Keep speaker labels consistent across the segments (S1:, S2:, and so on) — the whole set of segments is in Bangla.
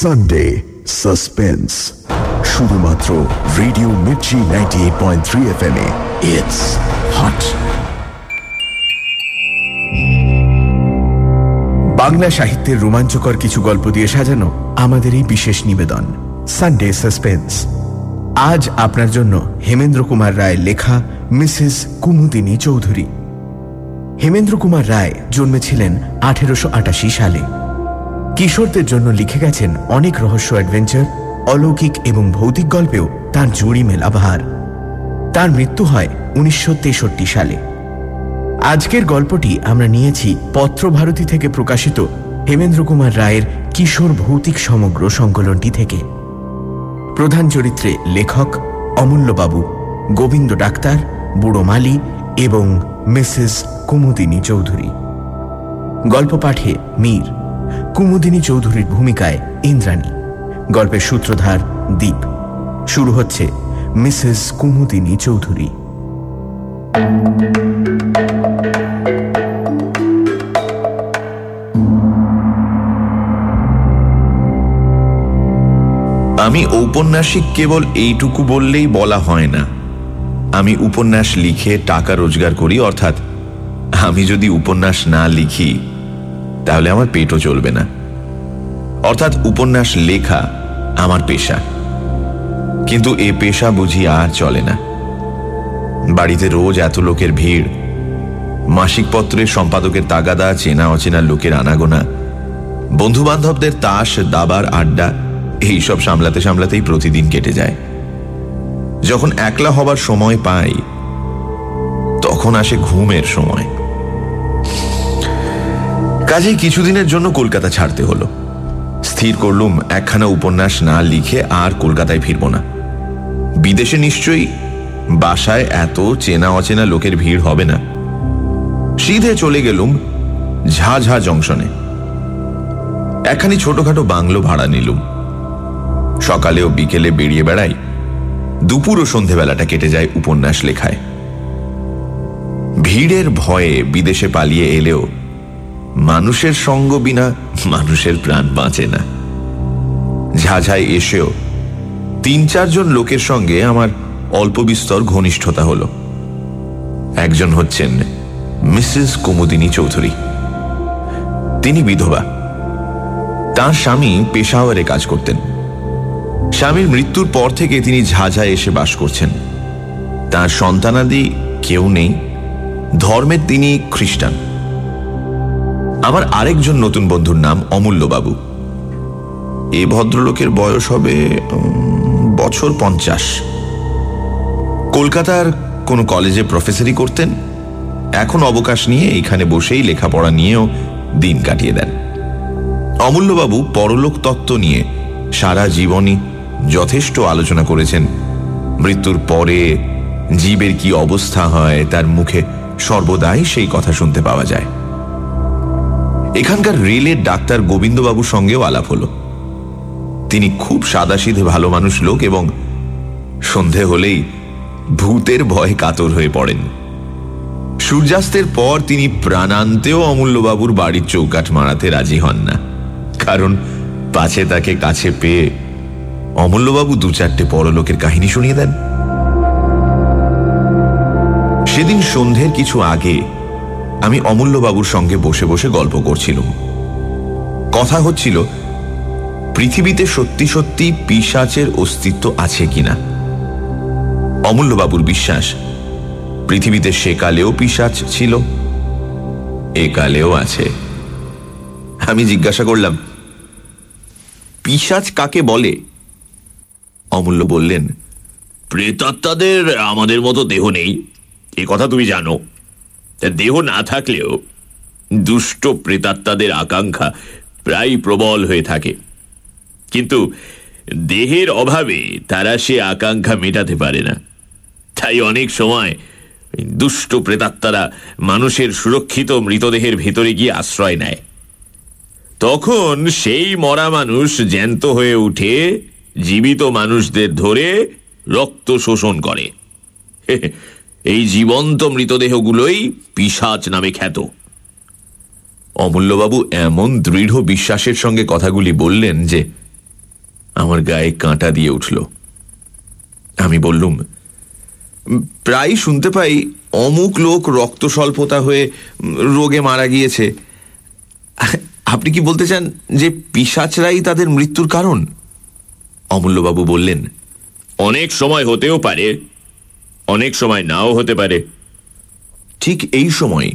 S1: সানডে সাসপেন্স শুধুমাত্র radio Mirchi ninety eight point three F M it's hot
S2: Bangla সাহিত্যের রোমাঞ্চকর কিছু গল্প দিয়ে সাজানো আমাদের এই বিশেষ নিবেদন সানডে সাসপেন্স আজ আপনার জন্য হেমেন্দ্র কুমার রায় লেখা মিসেস কুমুদিনী চৌধুরী। হেমেন্দ্র কুমার রায় জন্মেছিলেন আঠেরোশো আটাশি সালে। কিশোরদের জন্য লিখে গেছেন অনেক রহস্য অ্যাডভেঞ্চার অলৌকিক এবং ভৌতিক গল্পেও তার জুড়ি মেলা ভার তার মৃত্যু হয় উনিশশো তেষট্টি সালে। আজকের গল্পটি আমরা নিয়েছি পত্রভারতী থেকে প্রকাশিত হেমেন্দ্র কুমার রায়ের কিশোর ভৌতিক সমগ্র সংকলনটি থেকে। প্রধান চরিত্রে লেখক অমূল্যবাবু, গোবিন্দ ডাক্তার, বুড়ো মালি এবং মিসেস কুমুদিনী চৌধুরী। গল্প পাঠে মীর। কুমুদিনী চৌধুরীর ভূমিকায় ইন্দ্রাণী। গল্পের সূত্রধার দ্বীপ শুরু হচ্ছে মিসেস কুমুদিনী চৌধুরী।
S3: আমি ঔপন্যাসিক কেবল এইটুকু বললেই বলা হয় না। আমি উপন্যাস লিখে টাকা রোজগার করি, অর্থাৎ আমি যদি উপন্যাস না লিখি তাহলে আমার পেটও চলবে না। অর্থাৎ উপন্যাস লেখা আমার পেশা। কিন্তু এ পেশা বুঝি আর চলে না। বাড়িতে রোজ এত লোকের ভিড়। মাসিক পত্রের সম্পাদকের তাগাদা, চেনা অচেনা লোকের আনাগোনা বন্ধু বান্ধবদের তাস, দাবার, আড্ডা এইসব সামলাতে সামলাতেই প্রতিদিন কেটে যায়। যখন একলা হবার সময় পাই, তখন আসে ঘুমের সময়। কাজেই কিছুদিনের জন্য কলকাতা ছাড়তে হলো। স্থির করলুম, একখানা উপন্যাস না লিখে আর কলকাতায় ফিরব না। বিদেশে নিশ্চয়ই বাসায় এত চেনা অচেনা লোকের ভিড় হবে না। সিধে চলে গেলুম ঝা ঝা জংশনে। একখানি ছোটখাটো বাংলো ভাড়া নিলুম। সকালে ও বিকেলে বেরিয়ে বেড়াই, দুপুর ও সন্ধেবেলাটা কেটে যায় উপন্যাস লেখায়। ভিড়ের ভয়ে বিদেশে পালিয়ে এলেও মানুষের সঙ্গ বিনা মানুষের প্রাণ বাঁচে না। ঝাঝায় এসেও তিন চারজন লোকের সঙ্গে আমার অল্প বিস্তর ঘনিষ্ঠতা হল। একজন হচ্ছেন মিসেস কুমুদিনী চৌধুরী। তিনি বিধবা। তার স্বামী পেশাওয়ারে কাজ করতেন। স্বামীর মৃত্যুর পর থেকে তিনি ঝাঝায় এসে বাস করছেন। তার সন্তানাদি কেউ নেই। ধর্মের তিনি খ্রিস্টান। আমার আরেকজন নতুন বন্ধুর নাম অমূল্যবাবু এ ভদ্রলোকের বয়স হবে বছর পঞ্চাশ। কলকাতার কোনো কলেজে প্রফেসরি করতেন। এখন অবকাশ নিয়ে এখানে বসেই লেখাপড়া নিয়েও দিন কাটিয়ে দেন। অমূল্যবাবু পরলোক তত্ত্ব নিয়ে সারা জীবনই যথেষ্ট আলোচনা করেছেন। মৃত্যুর পরে জীবের কি অবস্থা হয়, তার মুখে সর্বদাই সেই কথা শুনতে পাওয়া যায়। এখানকার রেলের ডাক্তার গোবিন্দবাবুর সঙ্গেও আলাপ হল। তিনি খুব সাদাসিধে ভালো মানুষ লোক এবং সন্ধে হলেই ভূতের ভয়ে কাতর হয়ে পড়েন। সূর্যাস্তের পর তিনি প্রাণান্তেও অমূল্যবাবুর বাড়ির চৌকাঠ মারাতে রাজি হন না। কারণ পাছে তাকে কাছে পেয়ে অমূল্যবাবু দু চারটে পরলোকের কাহিনী শুনিয়ে দেন। সেদিন সন্ধ্যের কিছু আগে আমি অমূল্যবাবুর সঙ্গে বসে বসে গল্প করছিলাম। কথা হচ্ছিল, পৃথিবীতে সত্যি সত্যি পিসাচের অস্তিত্ব আছে কিনা? অমূল্যবাবুর বিশ্বাস, পৃথিবীতে সেকালেও পিসাচ ছিল, একালেও আছে। আমি জিজ্ঞাসা করলাম পিসাচ কাকে বলে? অমূল্য বললেন,
S4: প্রেতাত্মাদের আমাদের মতো দেহ নেই। এ কথা তুমি জানো। দেহ না থাকলেও দুষ্ট প্রেতাত্মাদের আকাঙ্ক্ষা প্রায় প্রবল হয়ে থাকে। কিন্তু দেহের অভাবে তারা সে আকাঙ্ক্ষা মেটাতে পারে না। তাই অনেক সময় দুষ্ট প্রেতাত্মারা মানুষের সুরক্ষিত মৃতদেহের ভেতরে গিয়ে আশ্রয় নেয়। তখন সেই মরা মানুষ জ্যান্ত হয়ে উঠে জীবিত মানুষদের ধরে রক্ত শোষণ করে। এই জীবন্ত মৃতদেহগুলোই পিসাচ নামে খ্যাত।
S3: অমূল্যবাবু এমন দৃঢ় বিশ্বাসের সঙ্গে কথাগুলি বললেন যে আমার গায়ে কাঁটা দিয়ে উঠল। আমি বললুম, প্রায় শুনতে পাই অমুক লোক রক্ত স্বল্পতা হয়ে রোগে মারা গিয়েছে। আপনি কি বলতে চান যে পিসাচরাই তাদের মৃত্যুর কারণ? অমূল্যবাবু বললেন,
S4: অনেক সময় হতেও পারে অনেক সময় নাও হতে পারে।
S3: ঠিক এই সময়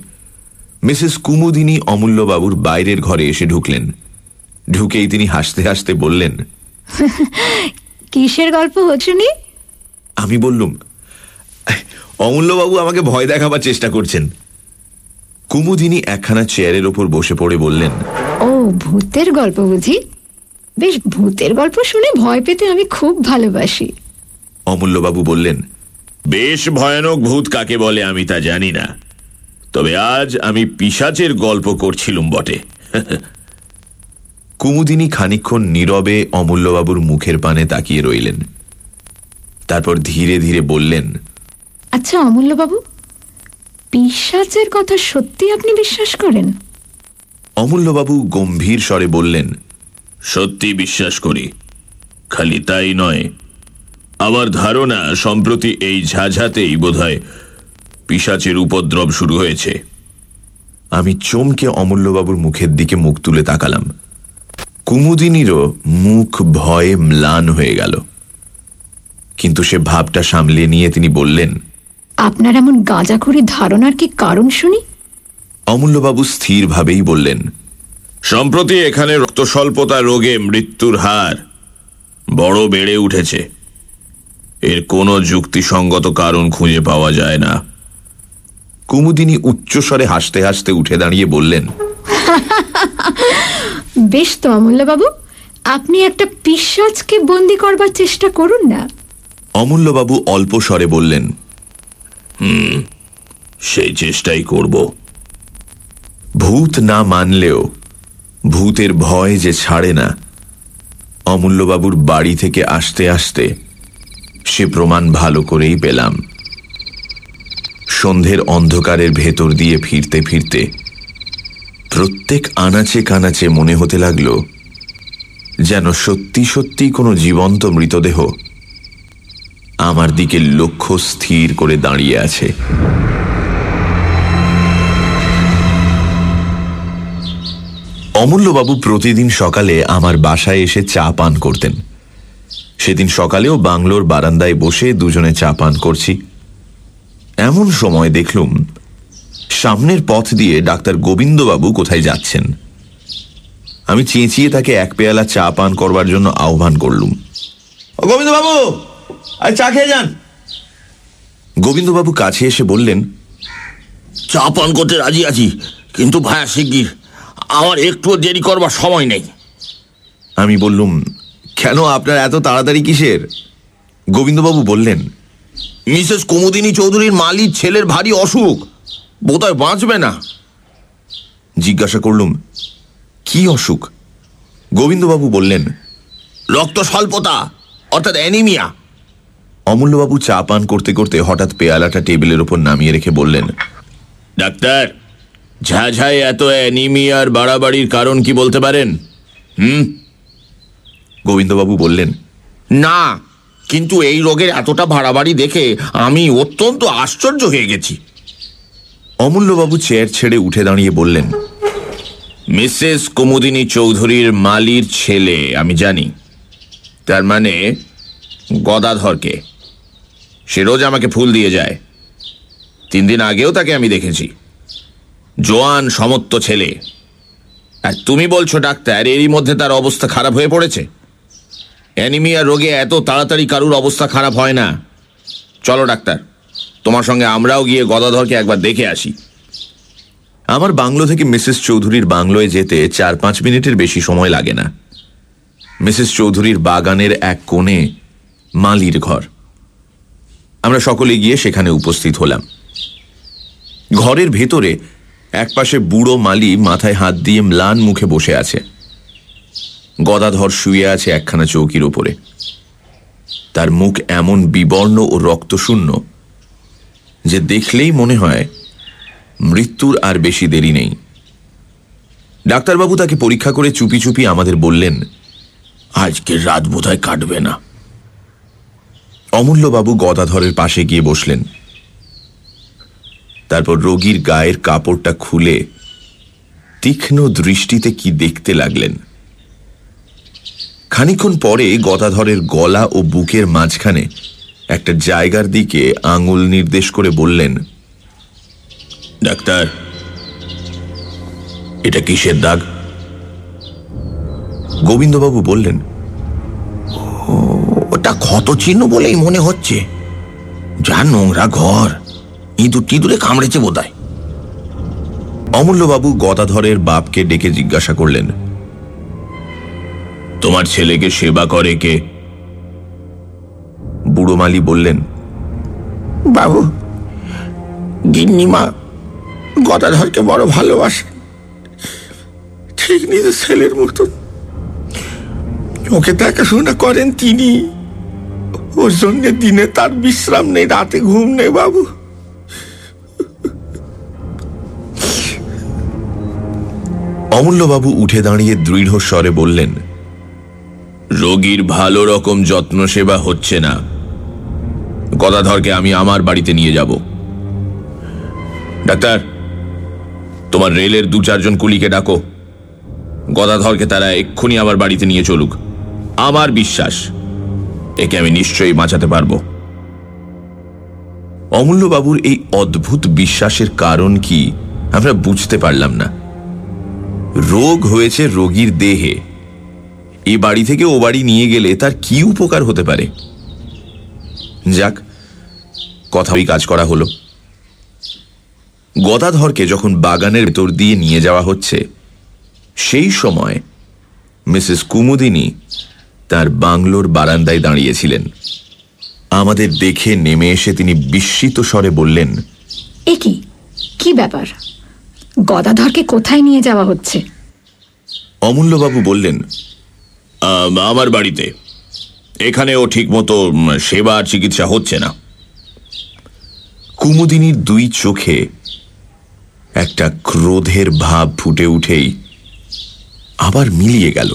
S3: মিসেস কুমুদিনী অমূল্যবাবুর বাইরের ঘরে এসে ঢুকলেন। ঢুকেই তিনি হাসতে হাসতে বললেন
S5: কিসের গল্প হচ্ছুনি?
S3: আমি বললুম অমূল্যবাবু আমাকে ভয় দেখাবার চেষ্টা করছেন। কুমুদিনী একখানা চেয়ারের ওপর বসে পড়ে বললেন
S5: ও ভূতের গল্প বুঝি? বেশ ভূতের গল্প শুনে ভয় পেতে আমি খুব ভালোবাসি।
S3: অমূল্যবাবু বললেন
S4: বেশ ভয়ানক ভূত কাকে বলে আমি তা জানি না। তবে আজ আমি পিসাচের গল্প করছিলুম বটে।
S3: কুমুদিনী খানিক্ষণ নীরবে অমূল্যবাবুর মুখের পানে তাকিয়ে রইলেন। তারপর ধীরে ধীরে বললেন
S5: আচ্ছা অমূল্যবাবু পিসাচের কথা সত্যি আপনি বিশ্বাস করেন?
S3: অমূল্যবাবু গম্ভীর স্বরে বললেন
S4: সত্যি বিশ্বাস করি খালি তাই নয় আমার ধারণা সম্প্রতি এই ঝাঝাতেই বোধহয় পিসাচের উপদ্রব শুরু হয়েছে।
S3: আমি চমকে অমূল্যবাবুর মুখের দিকে মুখ তুলে তাকালাম। কুমুদিনীরও মুখ ভয়ে ম্লান হয়ে গেল। কিন্তু সে ভাবটা সামলে নিয়ে তিনি বললেন
S5: আপনার এমন গাঁজাখুরি ধারণার কি কারণ শুনি?
S3: অমূল্যবাবু স্থিরভাবেই বললেন
S4: সম্প্রতি এখানে রক্তস্বল্পতা রোগে মৃত্যুর হার বড় বেড়ে উঠেছে। এর কোনো যুক্তিসঙ্গত কারণ খুঁজে পাওয়া যায় না।
S3: কুমুদিনী উচ্চস্বরে হাসতে হাসতে উঠে দাঁড়িয়ে বললেন
S5: বেশ তো অমূল্যবাবু আপনি একটা পিসাজকে বন্দি করবার চেষ্টা করুন না।
S3: অমূল্যবাবু অল্প স্বরে বললেন হুম
S4: সেই চেষ্টাই করব।
S3: ভূত না মানলেও ভূতের ভয় যে ছাড়ে না অমূল্যবাবুর বাড়ি থেকে আসতে আসতে সে প্রমাণ ভালো করেই পেলাম। সন্ধ্যের অন্ধকারের ভেতর দিয়ে ফিরতে ফিরতে প্রত্যেক আনাচে কানাচে মনে হতে লাগল, যেন সত্যি সত্যি কোনো জীবন্ত মৃতদেহ আমার দিকে লক্ষ্য স্থির করে দাঁড়িয়ে আছে। অমূল্যবাবু প্রতিদিন সকালে আমার বাসায় এসে চা পান করতেন। সেদিন সকালেও বাংলোর বারান্দায় বসে দুজনে চা পান করছি। এমন সময় দেখলুম সামনের পথ দিয়ে ডাক্তার গোবিন্দবাবু কোথায় যাচ্ছেন। আমি চেঁচিয়ে তাকে এক পেয়ালা চা পান করবার জন্য আহ্বান করলুম। গোবিন্দবাবু আর চা খেয়ে যান। গোবিন্দবাবু কাছে এসে বললেন
S6: চা পান করতে রাজি আছি কিন্তু ভায়া শিগগির আমার একটু দেরি করবার সময় নেই।
S3: আমি বললুম কেন আপনার এত তাড়াতাড়ি কিসের? গোবিন্দবাবু বললেন,
S6: মিসেস কুমুদিনী চৌধুরীর মালির ছেলের ভারী অসুখ, বোধহয় বাঁচবে না।
S3: জিজ্ঞাসা করলুম, কি অসুখ? গোবিন্দবাবু বললেন,
S6: রক্ত স্বল্পতা, অর্থাৎ অ্যানিমিয়া।
S3: অমূল্যবাবু চা পান করতে করতে হঠাৎ পেয়ালাটা টেবিলের ওপর নামিয়ে রেখে বললেন,
S4: ডাক্তার, ঝাঝায় এত অ্যানিমিয়ার বাড়াবাড়ির কারণ কি বলতে পারেন? হুম?
S3: গোবিন্দবাবু বললেন,
S6: না, কিন্তু এই রোগের এতটা ভাড়াবাড়ি দেখে আমি অত্যন্ত আশ্চর্য হয়ে গেছি।
S3: অমূল্যবাবু চেয়ার ছেড়ে উঠে দাঁড়িয়ে বললেন,
S4: মিসেস কুমুদিনী চৌধুরীর মালির ছেলে, আমি জানি। তার মানে গদাধরকে। সে রোজ আমাকে ফুল দিয়ে যায়। তিন দিন আগেও তাকে আমি দেখেছি। জোয়ান সমত্ব ছেলে। আর তুমি বলছো ডাক্তার, এরই মধ্যে তার অবস্থা খারাপ হয়ে পড়েছে? অ্যানিমিয়া রোগে এত তাড়াতাড়ি কারুর অবস্থা খারাপ হয় না। চলো, ডাক্তার। তোমার সঙ্গে আমরাও গিয়ে গদাধরকে একবার দেখে আসি।
S3: আমার বাংলো থেকে মিসেস চৌধুরীর বাংলোয় যেতে চার পাঁচ মিনিটের বেশি সময় লাগে না। মিসেস চৌধুরীর বাগানের এক কোণে মালির ঘর। আমরা সকলে গিয়ে সেখানে উপস্থিত হলাম। ঘরের ভেতরে একপাশে বুড়ো মালি মাথায় হাত দিয়ে ম্লান মুখে বসে আছে। গদাধর শুয়ে আছে একখানা চৌকির ওপরে তার মুখ এমন বিবর্ণ ও রক্তশূন্য যে দেখলেই মনে হয় মৃত্যুর আর বেশি দেরি নেই। ডাক্তারবাবু তাকে পরীক্ষা করে চুপি চুপি আমাদের বললেন,
S6: আজকের রাত বোধহয় কাটবে না।
S3: অমূল্যবাবু গদাধরের পাশে গিয়ে বসলেন। তারপর রোগীর গায়ের কাপড়টা খুলে তীক্ষ্ণ দৃষ্টিতে কি দেখতে লাগলেন। খানিক্ষণ পরে গদাধরের গলা ও বুকের মাঝখানে একটা জায়গার দিকে আঙুল নির্দেশ করে বললেন,
S6: ডাক্তার, এটা কিসের দাগ?
S3: গোবিন্দবাবু বললেন
S6: ওটা ক্ষত চিহ্ন বলেই মনে হচ্ছে। যা নোংরা ঘর, ইঁদুর টিঁদুরে কামড়েছে বোধহয়।
S3: অমূল্যবাবু গদাধরের বাপকে ডেকে জিজ্ঞাসা করলেন
S4: তোমার ছেলেকে সেবা করে কে?
S3: বুড়োমালি বললেন
S6: বাবু গিন্নিমা গদাধরকে বড় ভালোবাসে ঠিক নিজের ছেলের মতন। ওকে দেখাশোনা করেন তিনি। ওর জন্য দিনে তার বিশ্রাম নেই রাতে ঘুম নেই বাবু।
S3: অমূল্যবাবু উঠে দাঁড়িয়ে দৃঢ় স্বরে বললেন
S4: রোগীর ভালো রকম যত্ন সেবা হচ্ছে না। গদাধরকে আমি আমার বাড়িতে নিয়ে যাব। ডাক্তার, তোমার রেলের দু চারজন কুলিকে ডাকো। গদাধরকে তারা এক্ষুনি আমার বাড়িতে নিয়ে চলুক। আমার বিশ্বাস, একে আমি নিশ্চয়ই বাঁচাতে পারব।
S3: অমূল্যবাবুর এই অদ্ভুত বিশ্বাসের কারণ কি আমরা বুঝতে পারলাম না। রোগ হয়েছে রোগীর দেহে। এই বাড়ি থেকে ও বাড়ি নিয়ে গেলে তার কি উপকার হতে পারে? যাক কথাই কাজ করা হলো। গদাধরকে যখন বাগানের ভেতর দিয়ে নিয়ে যাওয়া হচ্ছে সেই সময় মিসেস কুমুদিনী তার বাংলোর বারান্দায় দাঁড়িয়েছিলেন। আমাদের দেখে নেমে এসে তিনি বিস্মিত স্বরে বললেন
S5: এ কি? কি ব্যাপার? গদাধরকে কোথায় নিয়ে যাওয়া হচ্ছে?
S3: অমূল্যবাবু বললেন
S4: আম, আমার বাড়িতে। এখানে ও ঠিক মতো সেবা আর চিকিৎসা হচ্ছে না।
S3: কুমুদিনীর দুই চোখে একটা ক্রোধের ভাব ফুটে উঠেই আবার মিলিয়ে গেল।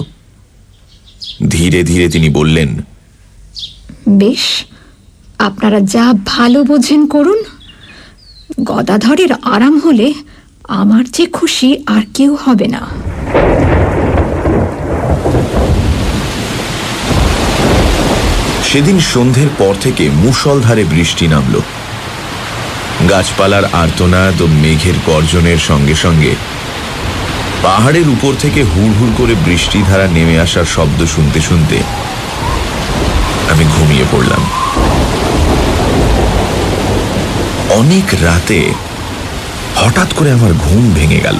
S3: ধীরে ধীরে তিনি বললেন
S5: বেশ আপনারা যা ভালো বোঝেন করুন। গদাধরের আরাম হলে আমার যে খুশি আর কেউ হবে না।
S3: সেদিন সন্ধ্যের পর থেকে মুষলধারে বৃষ্টি নামল। গাছপালার আর্তনাদ ও মেঘের গর্জনের সঙ্গে সঙ্গে পাহাড়ের উপর থেকে হুড় করে বৃষ্টিধারা নেমে আসার শব্দ শুনতে শুনতে আমি ঘুমিয়ে পড়লাম। অনেক রাতে হঠাৎ করে আমার ঘুম ভেঙে গেল।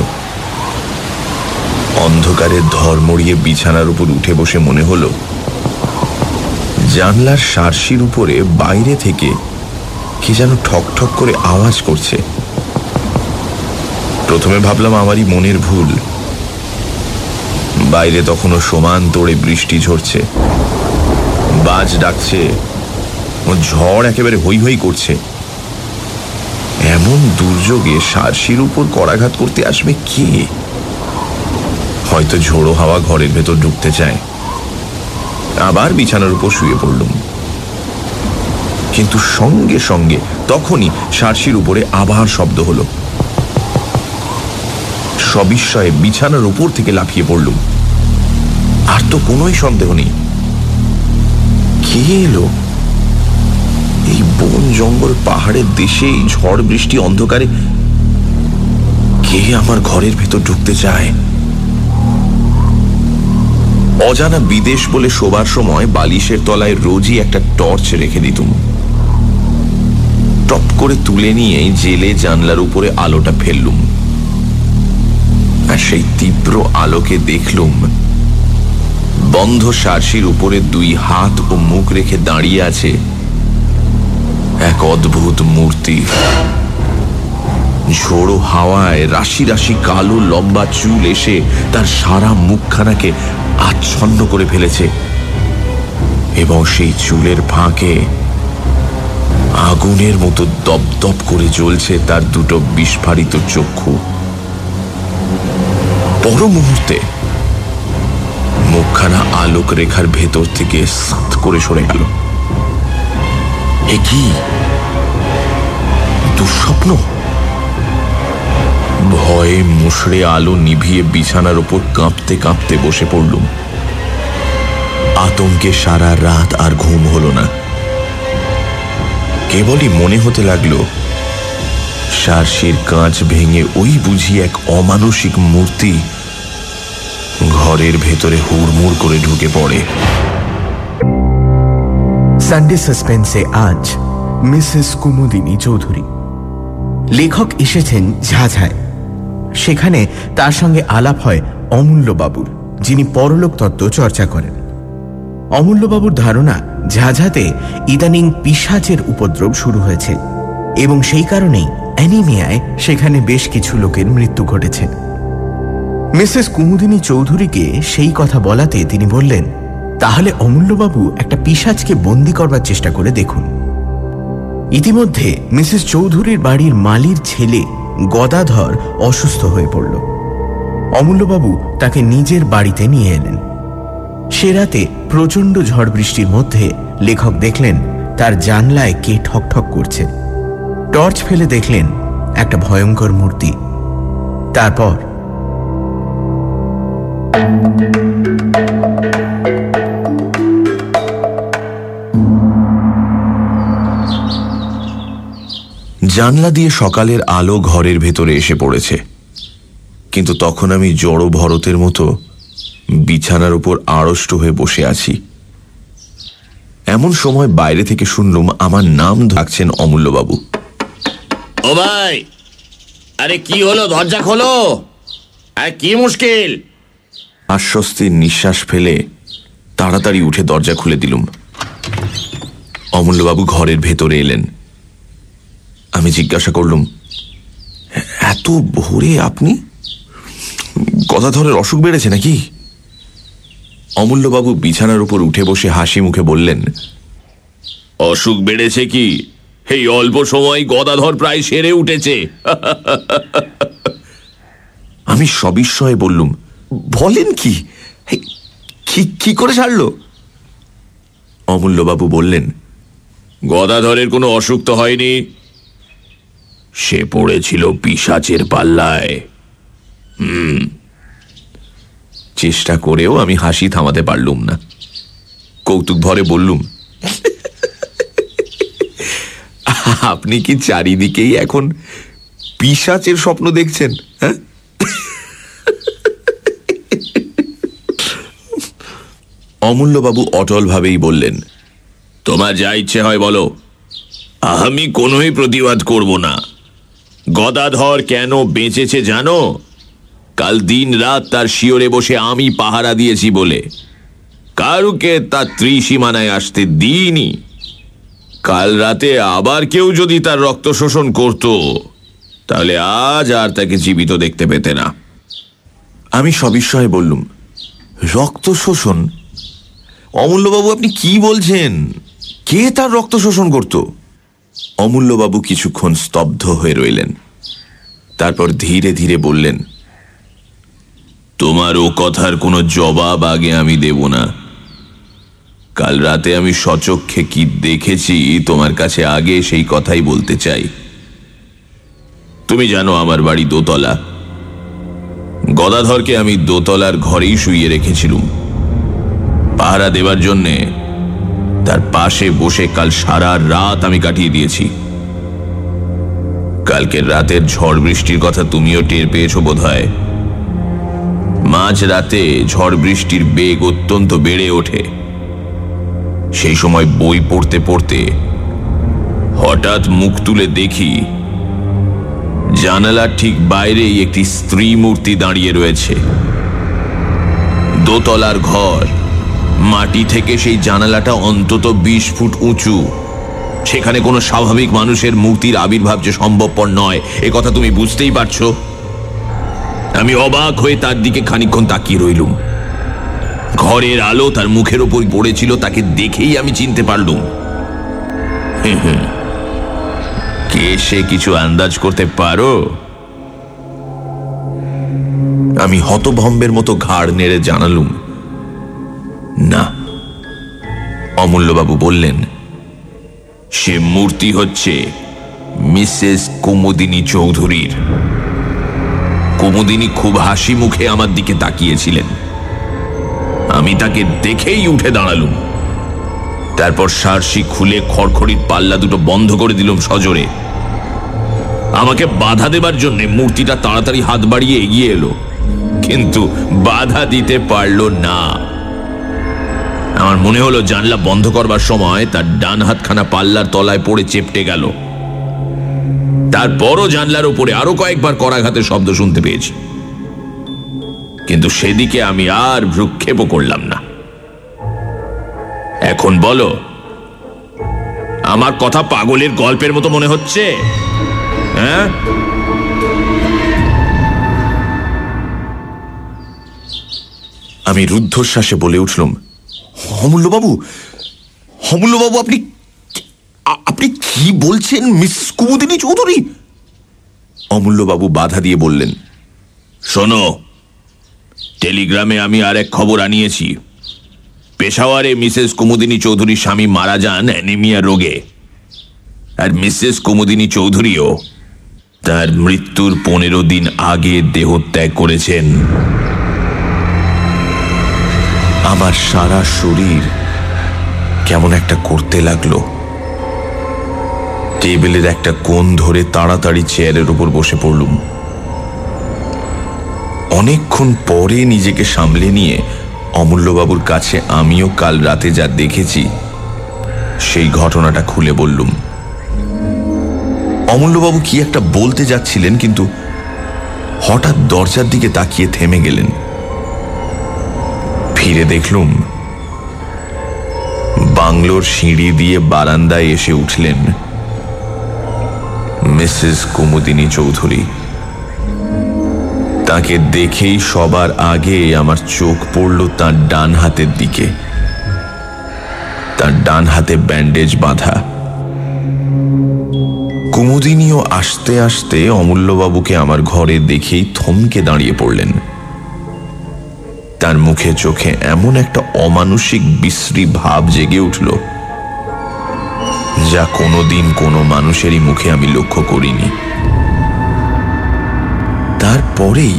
S3: অন্ধকারে ধর্মড়িয়ে বিছানার উপর উঠে বসে মনে হলো জানলার সারসির উপরে বাইরে থেকে কি যেন ঠক ঠক করে আওয়াজ করছে। প্রথমে ভাবলাম আমারই মনের ভুল। বাইরে তখনও সমান তোড়ে বৃষ্টি ঝরছে। বাজ ডাকছে। ও ঝড় একেবারে হই হই করছে। এমন দুর্যোগে সারসির উপর করাঘাত করতে আসবে কে? হয়তো ঝোড়ো হাওয়া ঘরের ভেতর ঢুকতে চায়। আবার বিছানার উপর শুয়ে পড়লুম। কিন্তু সঙ্গে সঙ্গে তখনই সারসির উপরে আবার শব্দ হলো। সবিস্ময়ে বিছানার উপর থেকে লাফিয়ে পড়লুম। আর তো কোনোই সন্দেহ নেই। কে এলো? এই বন জঙ্গল, পাহাড়ের দেশে, ঝড় বৃষ্টি, অন্ধকারে কে আমার ঘরের ভেতর ঢুকতে চায়? অজানা বিদেশ বলে শোবার সময় বালিশের তলায় রোজই একটা টর্চ রেখে দিতুম। টপ করে তুলে নিয়ে জেলে জানলার উপরে আলোটা ফেললুম। আর সেই তীব্র আলোকে দেখলুম, বন্ধ সারসির উপরে দুই হাত ও মুখ রেখে দাঁড়িয়ে আছে এক অদ্ভুত মূর্তি। ঝোড়ো হাওয়ায় রাশি রাশি কালো লম্বা চুল এসে তার সারা মুখখানাকে আচ্ছন্ন করে ফেলেছে। এবং সেই চুলের ফাঁকে আগুনের মতো দপদপ করে জ্বলছে তার দুটো বিস্ফারিত চক্ষু। পর মুহূর্তে মুখখানা আলোক রেখার ভেতর থেকে সাত করে সরে গেল। এ কি? দুঃস্বপ্ন? ভয়ে মুশড়ে আলো নিভিয়ে বিছানার উপর কাঁপতে কাঁপতে বসে পড়লুম। আতঙ্কে সারা রাত আর ঘুম হলো না। কেবলই মনে হতে লাগল, সারসির কাঁচ ভেঙে ওই বুঝি এক অমানসিক মূর্তি ঘরের ভেতরে হুড়মুড় করে ঢুকে পড়ে।
S2: সানডে সাসপেন্সে আজ মিসেস কুমুদিনী চৌধুরী। লেখক এসেছেন ঝাঝায়। সেখানে তার সঙ্গে আলাপ হয় অমূল্যবাবুর, যিনি পরলোক তত্ত্ব চর্চা করেন। অমূল্যবাবুর ধারণা, ঝাঝাতে ইদানিং পিসাচের উপদ্রব শুরু হয়েছে এবং সেই কারণেই অ্যানিমিয়ায় সেখানে বেশ কিছু লোকের মৃত্যু ঘটেছে। মিসেস কুমুদিনী চৌধুরীকে সেই কথা বলাতে তিনি বললেন, তাহলে অমূল্যবাবু একটা পিসাজকে বন্দি করবার চেষ্টা করে দেখুন। ইতিমধ্যে মিসেস চৌধুরীর বাড়ির মালির ছেলে গদাধর অসুস্থ হয়ে পড়ল। অমূল্যবাবু তাকে নিজের বাড়িতে নিয়ে এলেন। সে রাতে প্রচণ্ড ঝড় বৃষ্টির মধ্যে লেখক দেখলেন, তার জানলায় কে ঠকঠক করছে। টর্চ ফেলে দেখলেন একটা ভয়ঙ্কর মূর্তি। তারপর
S3: জানলা দিয়ে সকালের আলো ঘরের ভেতরে এসে পড়েছে। কিন্তু তখন আমি জড়ো ভরতের মতো বিছানার উপর আড়ষ্ট হয়ে বসে আছি। এমন সময় বাইরে থেকে শুনলুম আমার নাম ডাকছেন অমূল্যবাবু।
S6: ও ভাই আরে কি হলো? দরজা খোলো। আর কি মুশকিল?
S3: আশ্বস্তির নিঃশ্বাস ফেলে তাড়াতাড়ি উঠে দরজা খুলে দিলুম। অমূল্যবাবু ঘরের ভেতরে এলেন। আমি জিজ্ঞাসা করলুম এত ভোরে আপনি? গদাধরের অসুখ বেড়েছে নাকি? অমূল্যবাবু বিছানার উপর উঠে বসে হাসি মুখে বললেন
S4: অসুখ বেড়েছে কি? এই অল্প সময় গদাধর প্রায় সেরে উঠেছে।
S3: আমি সবিস্ময়ে বললুম বলেন কি? কি করে ছাড়ল অমূল্যবাবু বললেন
S4: গদাধরের কোনো অসুখ তো হয়নি। সে পড়েছিল পিসাচের পাল্লায়।
S3: চেষ্টা করেও আমি হাসি থামাতে পারলুম না। কৌতুক ভরে বললুম, আপনি কি চারিদিকেই এখন পিসাচের স্বপ্ন দেখছেন হ্যাঁ? অমূল্যবাবু অটলভাবেই বললেন,
S4: তোমার যা ইচ্ছে হয় বলো। আমি কোনোই প্রতিবাদ করব না। গদাধর কেন বেঁচেছে জানো? কাল দিন রাত তার শিওরে বসে আমি পাহারা দিয়েছি বলে। কারুকে তার ত্রিসীমানায় আসতে দিইনি। কাল রাতে আবার কেউ যদি তার রক্ত শোষণ করত, তাহলে আজ আর তাকে জীবিত দেখতে পেতে না।
S3: আমি সবিস্ময়ে বললুম, রক্ত শোষণ? অমূল্যবাবু, আপনি কি বলছেন? কে তার রক্ত শোষণ করত? অমূল্যবাবু কিছুক্ষণ স্তব্ধ হয়ে রইলেন। তারপর ধীরে ধীরে বললেন,
S4: তোমার ও কথার কোনো জবাব আগে আমি দেব না। কাল রাতে আমি সচক্ষে কি দেখেছি, তোমার কাছে আগে সেই কথাই বলতে চাই। তুমি জানো আমার বাড়ি দোতলা। গদাধরকে আমি দোতলার ঘরেই শুইয়ে রেখেছিলুম। পাহারা দেবার জন্যে তার পাশে বসে কাল সারা রাত আমি কাটিয়ে দিয়েছি। কালকের রাতের ঝড় বৃষ্টির কথা তুমিও টের পেয়েছ বোধ হয় মাঝ রাতে ঝড় বৃষ্টির বেগ অত্যন্ত বেড়ে ওঠে। সেই সময় বই পড়তে পড়তে হঠাৎ মুখ তুলে দেখি, জানালার ঠিক বাইরেই একটি স্ত্রী মূর্তি দাঁড়িয়ে রয়েছে। দোতলার ঘর। মাটি থেকে সেই জানালাটা অন্তত বিশ ফুট উঁচু। সেখানে কোনো স্বাভাবিক মানুষের মূর্তির আবির্ভাব যে সম্ভবপর নয়, এ কথা তুমি বুঝতেই পারছ। আমি অবাক হয়ে তার দিকে খানিক্ষণ তাকিয়ে রইলুম। ঘরের আলো তার মুখের ওপর পড়েছিল, তাকে দেখেই আমি চিনতে পারলুম। কে সে কিছু আন্দাজ করতে পারো?
S3: আমি হতভম্বের মতো ঘাড় নেড়ে জানালুম। না। অমূল্যবাবু বললেন,
S4: সে মূর্তি হচ্ছে মিসেস কুমুদিনী চৌধুরীর। কুমুদিনী খুব হাসি মুখে আমার দিকে তাকিয়েছিলেন। আমি তাকে দেখেই উঠে দাঁড়ালুম। তারপর সারসি খুলে খড়খড়ির পাল্লা দুটো বন্ধ করে দিলাম সজোরে। আমাকে বাধা দেবার জন্য মূর্তিটা তাড়াতাড়ি হাত বাড়িয়ে এগিয়ে এলো। কিন্তু বাধা দিতে পারল না। আমার মনে হলো জানলা বন্ধ করবার সময় তার ডান হাতখানা পাল্লার তলায় পড়ে চেপটে গেল। তারপরও জানলার উপরে আরও কয়েকবার করাঘাতের শব্দ শুনতে পেয়েছি। কিন্তু সেদিকে আমি আর ভ্রুক্ষেপও করলাম না। এখন বলো, আমার কথা পাগলের গল্পের মতো মনে হচ্ছে? হ্যাঁ?
S3: আমি রুদ্ধশ্বাসে বলে উঠলুম অমূল্যবাবু অমূল্যবাবু আপনি আপনি কি বলছেন, মিস কুমুদিনী চৌধুরী? অমূল্যবাবু বাধা দিয়ে বললেন,
S4: শোনো, টেলিগ্রামে আমি আর এক খবর আনিয়েছি। পেশাওয়ারে মিসেস কুমুদিনী চৌধুরীর স্বামী মারা যান অ্যানিমিয়া রোগে। আর মিসেস কুমুদিনী চৌধুরীও তার মৃত্যুর পনেরো দিন আগে দেহত্যাগ করেছেন।
S3: আমার সারা শরীর কেমন একটা করতে লাগল। টেবিলের একটা কোণ ধরে তাড়াতাড়ি চেয়ারের উপর বসে পড়লুম। অনেকক্ষণ পরে নিজেকে সামলে নিয়ে অমূল্যবাবুর কাছে আমিও কাল রাতে যা দেখেছি, সেই ঘটনাটা খুলে বললুম। অমূল্যবাবু কি একটা বলতে যাচ্ছিলেন, কিন্তু হঠাৎ দরজার দিকে তাকিয়ে থেমে গেলেন। ফিরে দেখলুম। বাংলোর সিঁড়ি দিয়ে বারান্দায় এসে উঠলেন মিসেস কুমুদিনী চৌধুরী। তাকে দেখেই সবার আগে আমার চোখ পড়ল তার ডান হাতের দিকে। তার ডান হাতে ব্যান্ডেজ বাঁধা। কুমুদিনীও আসতে আসতে অমূল্যবাবুকে আমার ঘরে দেখেই থমকে দাঁড়িয়ে পড়লেন। তার মুখে চোখে এমন একটা অমানসিক বিশ্রী ভাব জেগে উঠল, যা কোনোদিন কোনো মানুষেরই মুখে আমি লক্ষ্য করিনি। তারপরেই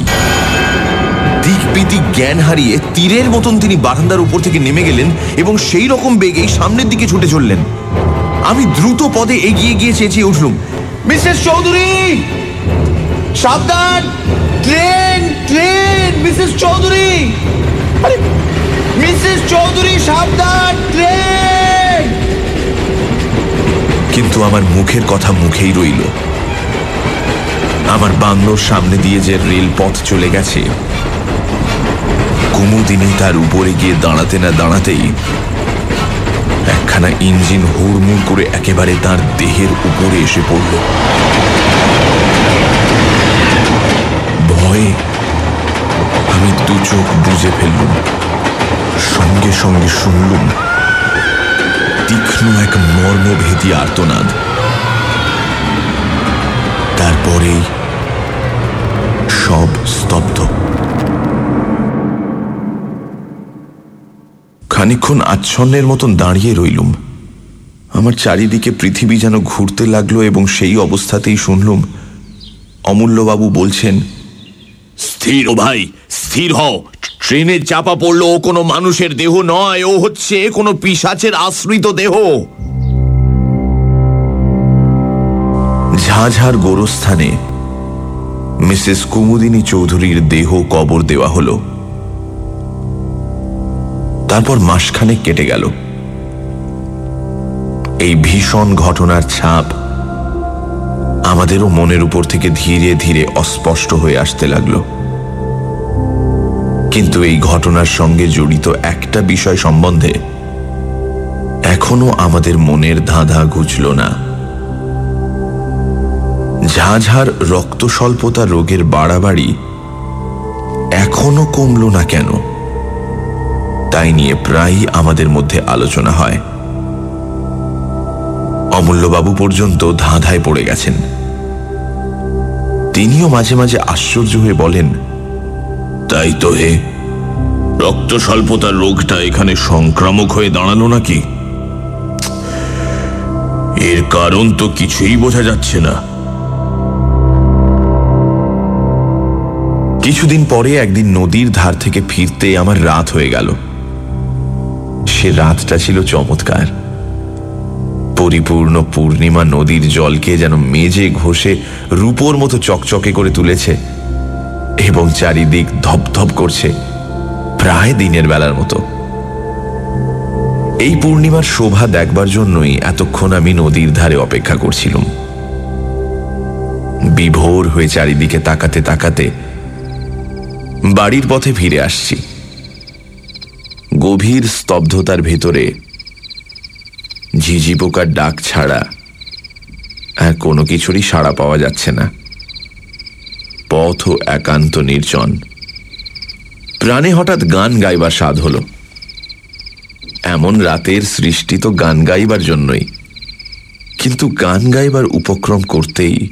S3: দিকবিদিক জ্ঞান হারিয়ে তীরের মতন তিনি বারান্দার উপর থেকে নেমে গেলেন এবং সেই রকম বেগেই সামনের দিকে ছুটে চললেন। আমি দ্রুত পদে এগিয়ে গিয়ে চেঁচিয়ে উঠলুম, মিসেস চৌধুরী! সাবধান! Train train, Mrs Chowdhury! Mrs Chowdhury, সাবধান, ট্রেন! কিন্তু আমার মুখের কথা মুখেই রইল। আমার বাংলোর সামনে দিয়ে যে রেলপথ চলে গেছে, কুমুদিনী তার উপরে গিয়ে দাঁড়াতে না দাঁড়াতেই একখানা ইঞ্জিন হুড়মুড় করে একেবারে তার দেহের উপরে এসে পড়ল। ভয়ে আমি দু চোখ বুঝে ফেললুম, সঙ্গে সঙ্গে শুনলুম তীক্ষ্ণ এক মর্মভেদী আর্তনাদ। তারপরেই সব স্তব্ধ। খানিক্ষণ আচ্ছন্নের মতন দাঁড়িয়ে রইলুম। আমার চারিদিকে পৃথিবী যেন ঘুরতে লাগল এবং সেই অবস্থাতেই শুনলুম, অমূল্যবাবু বলছেন
S4: স্থির ভাই, স্থির হও। ট্রেনে চাপা পড়ল ও কোনো মানুষের দেহ নয়, ও হচ্ছে কোনো পিসাচের আশ্রিত দেহ।
S3: ঝাঝার গোরস্থানে মিসেস কুমুদিনী চৌধুরীর দেহ কবর দেওয়া হল। তারপর মাসখানেক কেটে গেল। এই ভীষণ ঘটনার ছাপ আমাদেরও মনের উপর থেকে ধীরে ধীরে অস্পষ্ট হয়ে আসতে লাগল। কিন্তু এই ঘটনার সঙ্গে জড়িত একটা বিষয় সম্বন্ধে এখনও আমাদের মনের ধাঁধা ঘুচল না। ঝাঝার রক্ত স্বল্পতা রোগের বাড়াবাড়ি এখনও কমল না কেন? তাই নিয়ে প্রায়ই আমাদের মধ্যে আলোচনা হয়। অমূল্যবাবু পর্যন্ত ধাঁধায় পড়ে গেছেন। তিনিও মাঝে মাঝে আশ্চর্য হয়ে বলেন তাই তো হে
S4: রক্ত স্বল্পতার রোগটা এখানে সংক্রামক হয়ে দাঁড়াল নাকি? এর কারণ তো কিছুই বোঝা যাচ্ছে না।
S3: কিছুদিন পরে একদিন নদীর ধার থেকে ফিরতে আমার রাত হয়ে গেল। সে রাতটা ছিল চমৎকার। পরিপূর্ণ পূর্ণিমা নদীর জলকে যেন মেজে ঘষে রূপোর মতো চকচকে করে তুলেছে এবং চারিদিক ধপধপ করছে প্রায় দিনের বেলার মতো। এই পূর্ণিমার শোভা দেখবার জন্যই এতক্ষণ আমি নদীর ধারে অপেক্ষা করছিলাম। বিভোর হয়ে চারিদিকে তাকাতে তাকাতে বাড়ির পথে ফিরে আসছি। গভীর স্তব্ধতার ভেতরে ঝিঝি পোকার ডাক ছাড়া আর কোনো কিছুরই সাড়া পাওয়া যাচ্ছে না। পথ একান্ত নির্জন। প্রাণে হঠাৎ গান গাইবার স্বাদ হল। এমন রাতের সৃষ্টি তো গান গাইবার জন্যই। কিন্তু গান গাইবার উপক্রম করতেই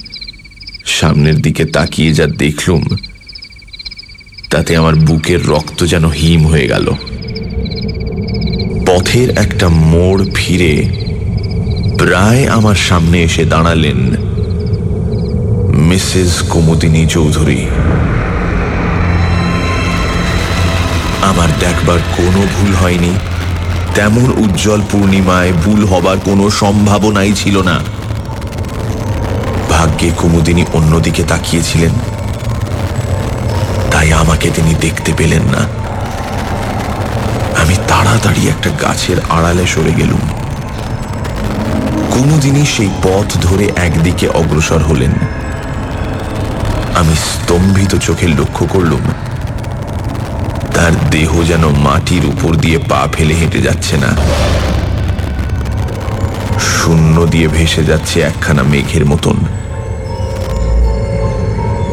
S3: সামনের দিকে তাকিয়ে যা দেখলুম, তাতে আমার বুকের রক্ত যেন হিম হয়ে গেল। পথের একটা মোড় ফিরে প্রায় আমার সামনে এসে দাঁড়ালেন মিসেস কুমুদিনী চৌধুরী। আমার দেখবার কোনো ভুল হয়নি। তেমন উজ্জ্বল পূর্ণিমায় ভুল হবার কোনো সম্ভাবনাই ছিল না। ভাগ্যে কুমুদিনী অন্যদিকে তাকিয়েছিলেন। তাই আমাকে তিনি দেখতে পেলেন না। আমি তাড়াতাড়ি একটা গাছের আড়ালে সরে গেলুম। কুমুদিনী সেই পথ ধরে একদিকে অগ্রসর হলেন। আমি স্তম্ভিত চোখে লক্ষ্য করলুম, তার দেহ যেন মাটির উপর দিয়ে পা ফেলে হেঁটে যাচ্ছে না। শূন্য দিয়ে ভেসে যাচ্ছে একখানা মেঘের মতন।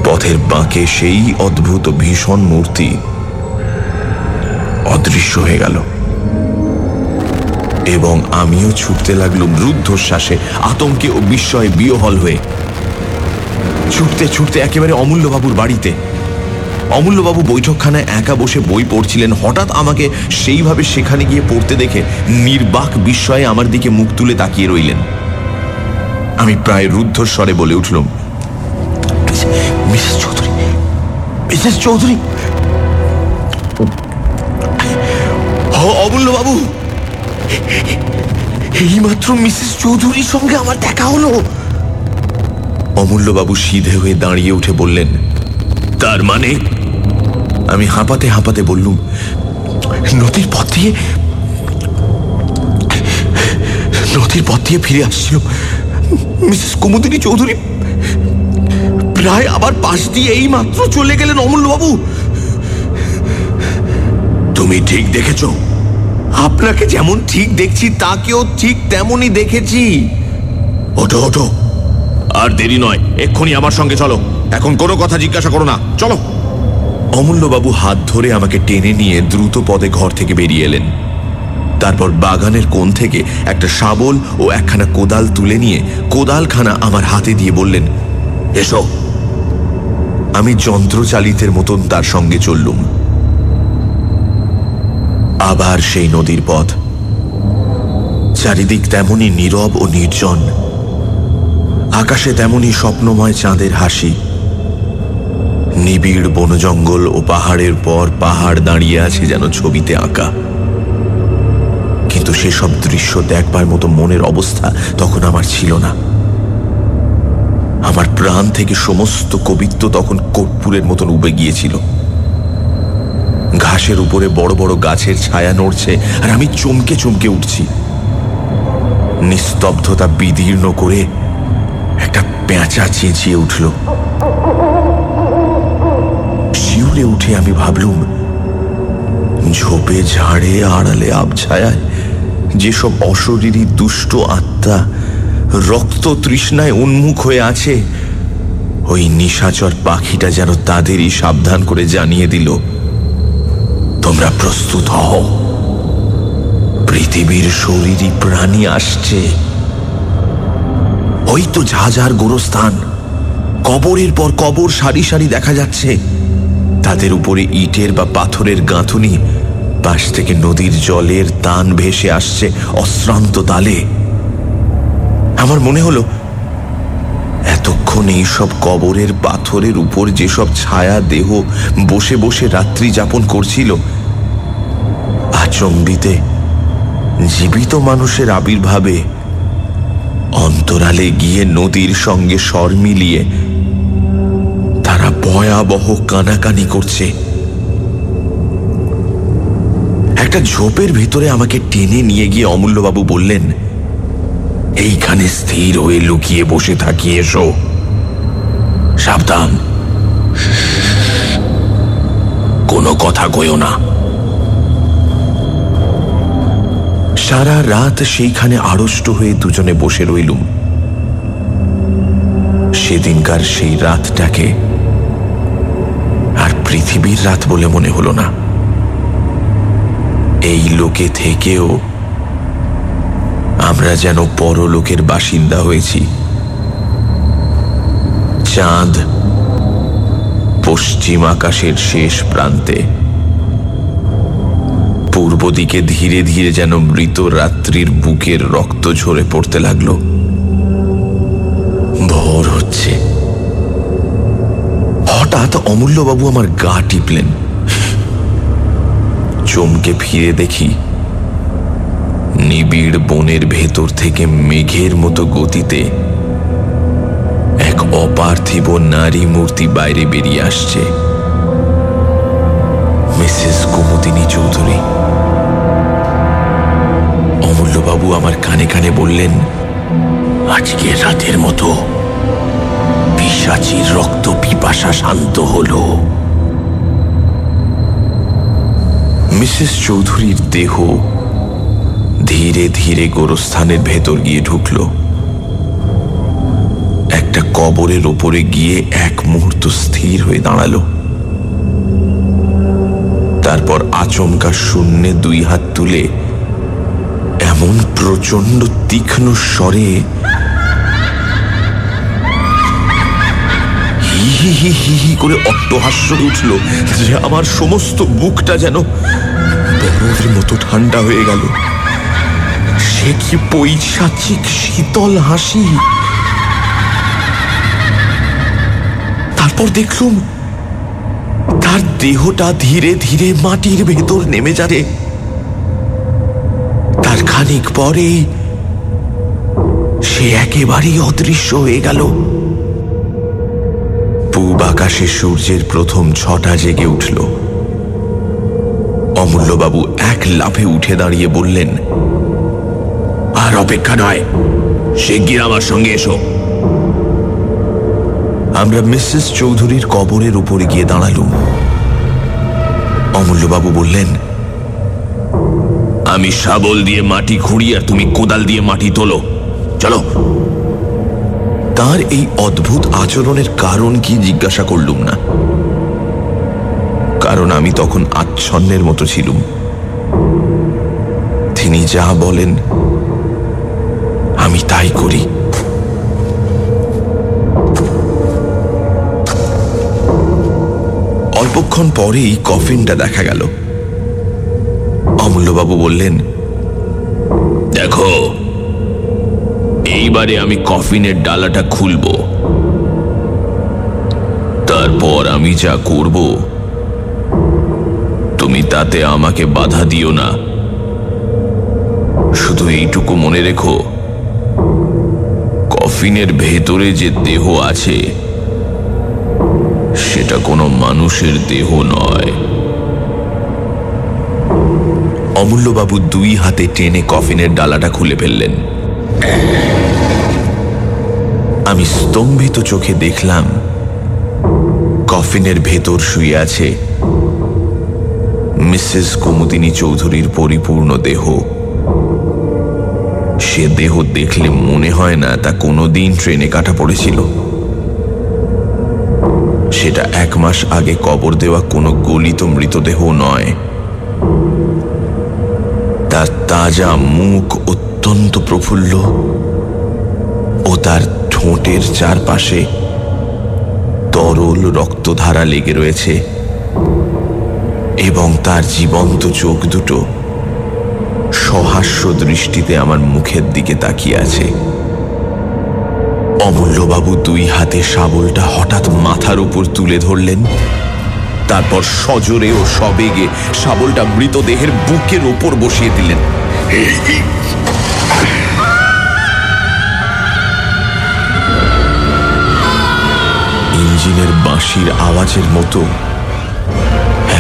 S3: পথের বাঁকে সেই অদ্ভুত ভীষণ মূর্তি অদৃশ্য হয়ে গেল। এবং আমিও ছুটতে লাগলুম রুদ্ধশ্বাসে, আতঙ্কে ও বিস্ময়ে বিয়হল হয়ে। ছুটতে ছুটতে একেবারে অমূল্যবাবুর বাড়িতে। অমূল্যবাবু বৈঠকখানায় একা বসে বই পড়ছিলেন, হঠাৎ আমাকে সেইভাবে সেখানে গিয়ে পড়তে দেখে নির্বাক বিস্ময়ে আমার দিকে মুখ তুলে তাকিয়ে রইলেন। আমি প্রায় রুদ্ধস্বরে বলে উঠলুম, মিসেস চৌধুরী মিসেস চৌধুরী অমূল্য বাবু এইমাত্র মিসেস চৌধুরীর সঙ্গে আমার দেখা হলো। অমূল্যবাবু সিধে হয়ে দাঁড়িয়ে উঠে বললেন
S4: তার মানে?
S3: আমি হাঁপাতে হাঁপাতে বললুম নদীর পথ দিয়ে নদীর পথ দিয়ে ফিরে আসছিল মিসেস কুমুদিনী চৌধুরী প্রায় আবার পাশ দিয়ে এই মাত্র চলে গেলেন অমূল্যবাবু।
S4: তুমি ঠিক দেখেছ?
S3: আপনাকে যেমন ঠিক দেখছি তাকেও ঠিক তেমনই দেখেছি।
S4: ওঠো ওঠো। আর দেরি নয় এক্ষুনি আমার সঙ্গে চলো। এখন কোনো কথা জিজ্ঞাসা করো না চলো।
S3: অমূল্যবাবু হাত ধরে আমাকে টেনে নিয়ে দ্রুত পদে ঘর থেকে বেরিয়ে এলেন। তারপর বাগানের কোণ থেকে একটা শাবল ও একখানা কোদাল তুলে নিয়ে কোদালখানা আমার হাতে দিয়ে বললেন
S4: এসো।
S3: আমি যন্ত্রচালিতের মতন তার সঙ্গে চললুম। আবার সেই নদীর পথ। চারিদিক তেমনই নীরব ও নির্জন। আকাশে তেমনই স্বপ্নময় চাঁদের হাসি। নিবিড় বনজঙ্গল ও পাহাড়ের পর পাহাড় দাঁড়িয়ে আছে যেন ছবিতে আঁকা। কিন্তু সেসব দৃশ্য দেখবার মতো মনের অবস্থা তখন আমার ছিল না। আমার প্রাণ থেকে সমস্ত কবিত্ব তখন কর্পূরের মতন উবে গিয়েছিল। ঘাসের উপরে বড় বড় গাছের ছায়া নড়ছে আর আমি চমকে চমকে উঠছি। নিস্তব্ধতা বিদীর্ণ করে একটা পেঁচা চেঁচিয়ে উঠল। শিউরে উঠে আমি ভাবলুম, ঝোপে ঝাড়ে আড়ালে আবছায়ায় যেসব অশরীরী দুষ্ট আত্মা রক্ত তৃষ্ণায় উন্মুখ হয়ে আছে, ওই নিশাচর পাখিটা যেন তাদেরই সাবধান করে জানিয়ে দিল তোমরা প্রস্তুত হও। পৃথিবীর শরীরই প্রাণী আসছে। ওই তো ঝাঝার গোরস্থান। কবরের পর কবর সারি সারি দেখা যাচ্ছে। তাদের উপরে ইটের বা পাথরের গাঁথুনি। পাশ থেকে নদীর জলের তান ভেসে আসছে অশ্রান্ত তালে। আমার মনে হলো, এতক্ষণ এইসব কবরের পাথরের উপর যেসব ছায়া দেহ বসে বসে রাত্রি যাপন করছিল আচম্বিতে জীবিত মানুষের আবির্ভাবে অন্তরালে গিয়ে নদীর সঙ্গে স্বর মিলিয়ে তারা ভয়াবহ কানাকানি করছে। একটা ঝোপের ভিতরে আমাকে টেনে নিয়ে গিয়ে অমূল্যবাবু বললেন, এইখানে স্থির হয়ে লুকিয়ে বসে থাকি এসো। সাবধান। কোনো কথা কইও না। সারা রাত সেইখানে আড়ষ্ট হয়ে দুজনে বসে রইলুম। সেদিনকার সেই রাতটাকে আর পৃথিবীর রাত বলে মনে হলো না। এই লোকে থেকেও আমরা যেন পরলোকের বাসিন্দা হয়েছি। চাঁদ পশ্চিম আকাশের শেষ প্রান্তে। পূর্ব দিকে ধীরে ধীরে যেন মৃত রাত্রির বুকের রক্ত ঝরে পড়তে লাগল। ভোর হচ্ছে। হঠাৎ অমূল্যবাবু আমার গা টিপলেন। চমকে ফিরে দেখি, নিবিড় বনের ভেতর থেকে মেঘের মতো গতিতে এক অপার্থিব নারী মূর্তি বাইরে বেরিয়ে আসছে। কুমুদিনী চৌধুরী। অমূল্যবাবু আমার কানে কানে বললেন, আজকে রাতের মতো পিসাচির রক্ত পিপাসা শান্ত হল। মিসেস চৌধুরীর দেহ ধীরে ধীরে গোরস্থানের ভেতর গিয়ে ঢুকল। একটা কবরের ওপরে গিয়ে এক মুহূর্ত স্থির হয়ে দাঁড়াল। তারপর আচমকা শূন্যে দুই হাত তুলে এমন প্রচণ্ড তীক্ষ্ণ স্বরে হি হি হি হি করে অট্টহাস্য উঠল যে আমার সমস্ত বুকটা যেন বরফের মতো ঠান্ডা হয়ে গেল। সে কি পৈশাচিক শীতল হাসি? তারপর দেখলুম তার দেহটা ধীরে ধীরে মাটির ভেতর নেমে যাবে। তার খানিক পরে সে একেবারেই অদৃশ্য হয়ে গেল। পূব আকাশে সূর্যের প্রথম ছটা জেগে উঠল। অমূল্যবাবু এক লাফে উঠে দাঁড়িয়ে বললেন, আর অপেক্ষা নয়, শিগগির আমার সঙ্গে এসো। আমরা মিসেস চৌধুরীর কবরের উপরে গিয়ে দাঁড়ালুম অমূল্যবাবু বললেন, আমি শাবল দিয়ে মাটি খুঁড়ি আর তুমি কোদাল দিয়ে মাটি তোলো। চলো। তার এই অদ্ভুত আচরণের কারণ কি জিজ্ঞাসা করলুম না। কারণ আমি তখন আচ্ছন্নের মতো ছিলুম। তিনি যা বলেন, আমি তাই করি। অল্পক্ষণ পরেই কফিনটা দেখা গেল। অমূল্যবাবু বললেন, দেখো, এইবারে আমি কফিনের ডালাটা খুলব। তারপর আমি যা করব, তুমি তাতে আমাকে বাধা দিও না। শুধু এইটুকু মনে রেখো, কফিনের ভেতরে যে দেহ আছে সেটা কোনো মানুষের দেহ নয়। অমূল্যবাবু দুই হাতে টেনে কফিনের ডালাটা খুলে ফেললেন। আমি স্তম্ভিত চোখে দেখলাম, কফিনের ভেতর শুয়ে আছে মিসেস কুমুদিনী চৌধুরীর পরিপূর্ণ দেহ। সে দেহ দেখলে মনে হয় না তা কোনোদিন ট্রেনে কাটা পড়েছিল। সেটা এক মাস আগে কবর দেওয়া কোনো গলিত মৃতদেহ নয়। তার তাজা মুখ অত্যন্ত প্রফুল্ল ও তার ঠোঁটের চারপাশে তরল রক্তধারা লেগে রয়েছে এবং তার জীবন্ত চোখ দুটো সহাস্য দৃষ্টিতে আমার মুখের দিকে তাকিয়ে আছে। অমূল্যবাবু দুই হাতে শাবলটা হঠাৎ মাথার উপর তুলে ধরলেন। তারপর সজোরে ও সবেগে শাবলটা মৃতদেহের বুকের ওপর বসিয়ে দিলেন। ইঞ্জিনের বাঁশির আওয়াজের মতো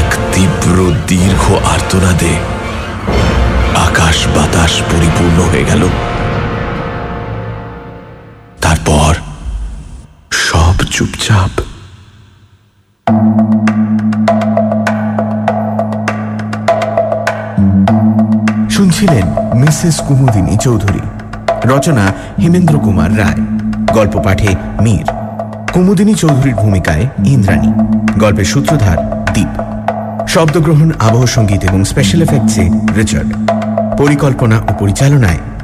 S3: এক তীব্র দীর্ঘ আর্তনাদে আকাশ বাতাস পরিপূর্ণ হয়ে গেল। চুপচাপ।
S2: শুনছিলেন মিসেস কুমুদিনী চৌধুরী। রচনা হেমেন্দ্র কুমার রায়। গল্প পাঠে মীর। কুমুদিনী চৌধুরীর ভূমিকায় ইন্দ্রাণী। গল্পের সূত্রধার দীপ। শব্দগ্রহণ, আবহ সংগীত এবং স্পেশাল এফেক্টসে রিচার্ড। পরিকল্পনা ও পরিচালনায়